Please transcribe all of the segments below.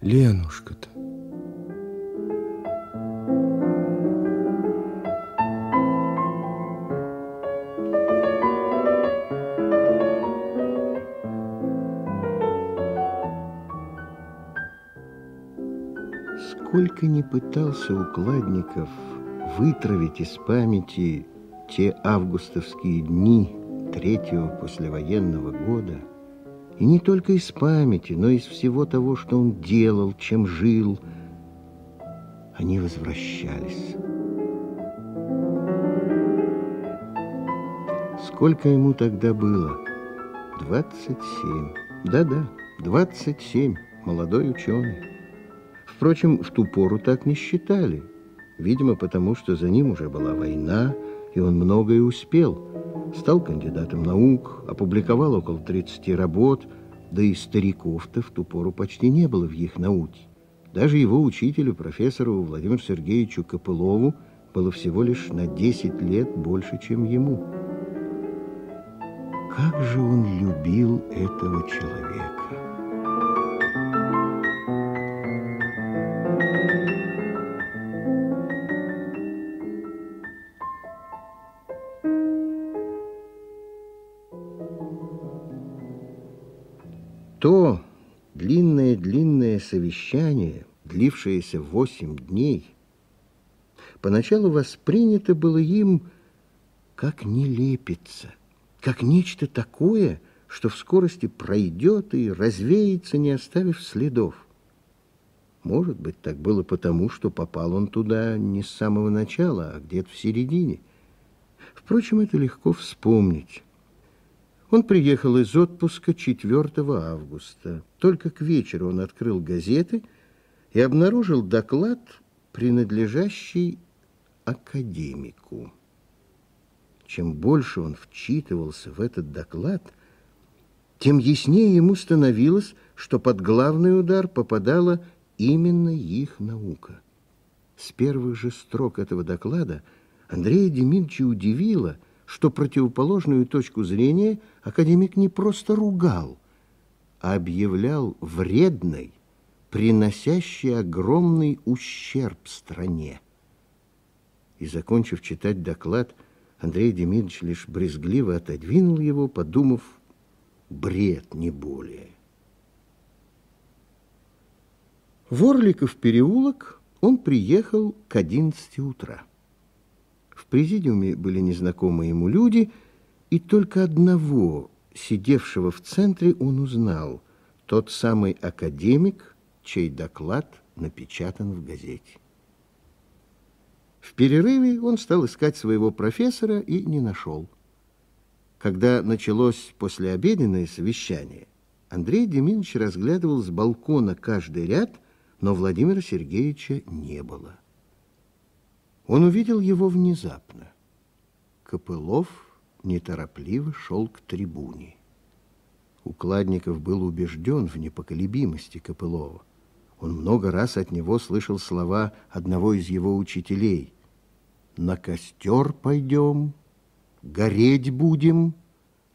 Ленушка-то. Сколько ни пытался Укладников вытравить из памяти те августовские дни третьего послевоенного года, и не только из памяти, но из всего того, что он делал, чем жил, они возвращались. Сколько ему тогда было? Двадцать семь. Да-да, двадцать семь. Молодой ученый. Впрочем, в ту пору так не считали. Видимо, потому что за ним уже была война, и он многое успел. Стал кандидатом наук, опубликовал около 30 работ, да и стариков-то в ту пору почти не было в их науке. Даже его учителю, профессору Владимиру Сергеевичу Копылову, было всего лишь на 10 лет больше, чем ему. Как же он любил этого человека! То длинное-длинное совещание, длившееся восемь дней, поначалу воспринято было им как нелепица, как нечто такое, что в скорости пройдет и развеется, не оставив следов. Может быть, так было потому, что попал он туда не с самого начала, а где-то в середине. Впрочем, это легко вспомнить. Он приехал из отпуска 4 августа. Только к вечеру он открыл газеты и обнаружил доклад, принадлежащий академику. Чем больше он вчитывался в этот доклад, тем яснее ему становилось, что под главный удар попадала именно их наука. С первых же строк этого доклада Андрея Демидовича удивило – что противоположную точку зрения академик не просто ругал, а объявлял вредной, приносящей огромный ущерб стране. И, закончив читать доклад, Андрей Демидович лишь брезгливо отодвинул его, подумав, бред не более. В Орликов переулок он приехал к одиннадцати утра. Президиуме были незнакомые ему люди, и только одного, сидевшего в центре, он узнал. Тот самый академик, чей доклад напечатан в газете. В перерыве он стал искать своего профессора и не нашел. Когда началось послеобеденное совещание, Андрей Деминович разглядывал с балкона каждый ряд, но Владимира Сергеевича не было. Он увидел его внезапно. Копылов неторопливо шел к трибуне. Укладников был убежден в непоколебимости Копылова. Он много раз от него слышал слова одного из его учителей. «На костер пойдем, гореть будем,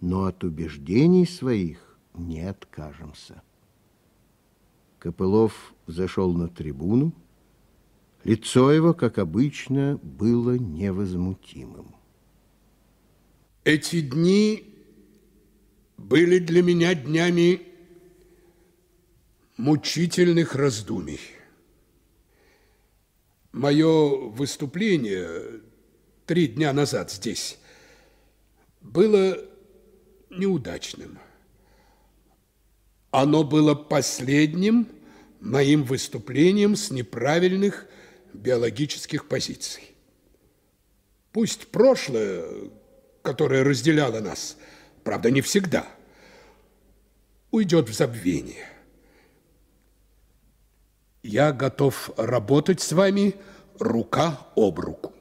но от убеждений своих не откажемся». Копылов зашел на трибуну, Лицо его, как обычно, было невозмутимым. Эти дни были для меня днями мучительных раздумий. Мое выступление три дня назад здесь было неудачным. Оно было последним моим выступлением с неправильных биологических позиций. Пусть прошлое, которое разделяло нас, правда, не всегда, уйдет в забвение. Я готов работать с вами рука об руку.